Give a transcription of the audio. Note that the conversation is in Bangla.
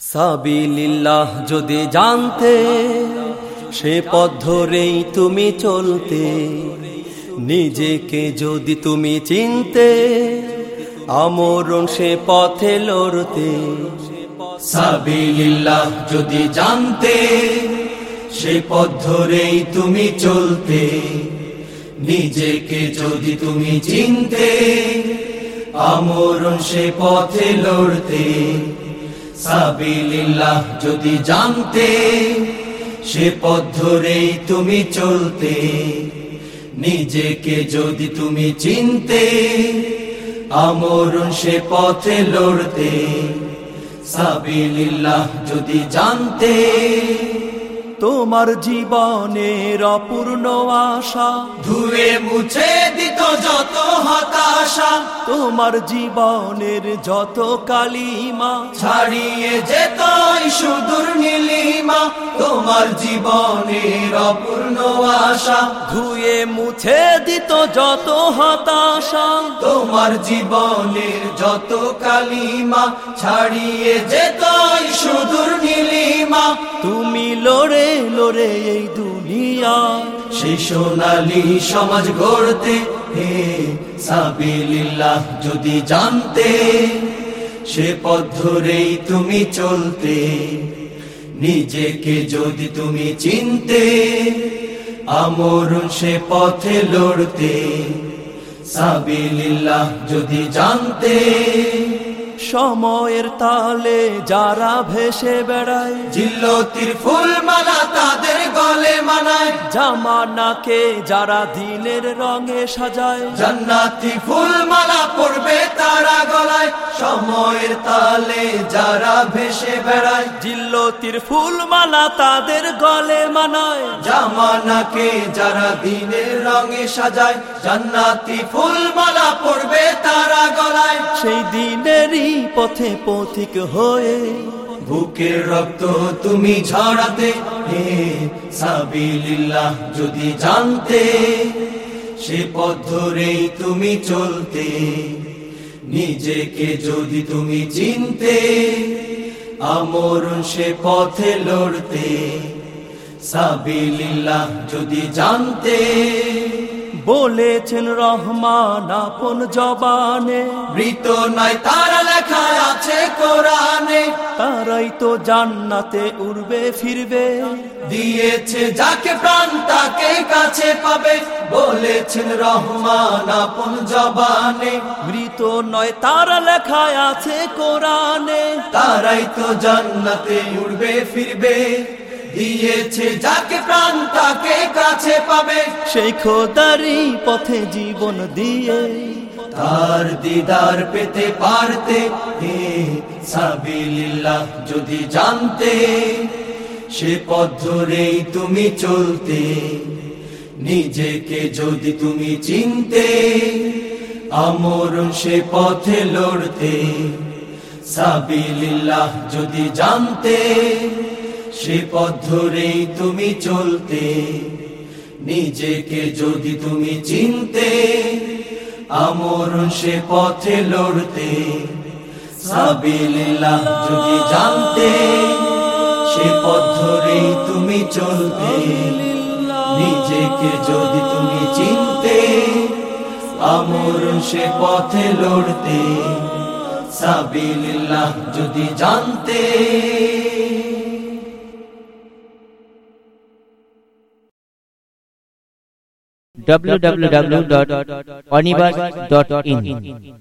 সাবিলিল্লাহ যদি জানতে, সে পথ ধরেই তুমি চলতে। নিজেকে যদি তুমি চিনতে, আমরণ সে পথে লড়তে। সাবিলিল্লাহ যদি জানতে, সে পথ ধরেই তুমি চলতে। নিজেকে যদি তুমি চিনতে, আমরণ সে পথে লড়তে। সাবিলিল্লাহ, যদি জানতে সে পথ ধরেই তুমি চলতে, নিজেকে যদি তুমি চিনতে, আমরণ সে পথে লড়তে সাবিল্লাহ যদি জানতে তোমার জীবনের অপূর্ণ আশা। ধুয়ে মুছে দিত যত হতাশা। তোমার জীবনের যত কালিমা। ছাড়িয়ে যেত সুদূর নীলিমা। তোমার জীবনের অপূর্ণ আশা। ধুয়ে মুছে দিত যত হতাশা। তোমার জীবনের যত কালিমা। ছাড়িয়ে যেত সুদূর লড়ে এই দুনিয়া। সেই সোনালি সমাজ গড়তে হে সাবিলিল্লাহ যদি জানতে সে পথ ধরেই তুমি চলতে নিজেকে যদি তুমি চিনতে আমরণ সে পথে লড়তে সাবিলিল্লাহ যদি জানতে। সময়ের তালে যারা ভেসে বেড়ায় জিল্লতির ফুল তাদের গলে মানায়। জামানাকে যারা দিনের রঙে সাজায়। জান্নাতি ফুল মালা পড়বে সময়ের তালে যারা ভেসে বেড়ায় জিল্লতির ফুলমালা তাদের গলে মানায়। জামানাকে যারা দিনের রঙে সাজায় জান্নাতি ফুল মালা পড়বে তারা গলায়। সেই দিনেরই পথে পথিক হয়ে বুকের রক্ত তুমি ঝরাতে হে সাবিলিল্লাহ যদি জানতে সে পথ ধরেই তুমি চলতে। নিজেকে যদি তুমি চিনতে আমরণ সে পথে লড়তে সাবিল্লাহ যদি জানতে, বলেছেন রহমান আপন জবানে, মৃত নয় তারা লেখা আছে কোরআনে তারাই তো জান্নাতে উড়বে ফিরবে। দিয়েছে যাকে প্রাণ তাকে কাছে পাবে। বলেছেন রহমান আপন জবানে। মৃত নয় তার লেখায় আছে কোরআনে। তারাই তো জান্নাতে উড়বে ফিরবে। দিয়েছে যাকে প্রাণ তাকে কাছে পাবে। সেই খোদারি পথে জীবন দিয়ে তার দিদার পেতে পারতে হে সাবিলিল্লাহ যদি জানতে সে পথ ধরেই তুমি চলতে নিজেকে যদি তুমি চিনতে আমরণ সে পথে লড়তে সাবিলিল্লাহ যদি জানতে সে পথ ধরেই তুমি চলতে, নিজেকে যদি তুমি চিনতে, আমরণ সে পথে লড়তে যদি জানতে সে পথ ধরেই তুমি চলতে, নিজেকে যদি তুমি চিনতে, আমরণ সে পথে লড়তে, সাবিলিল্লাহ যদি জানতে। www.onibus.in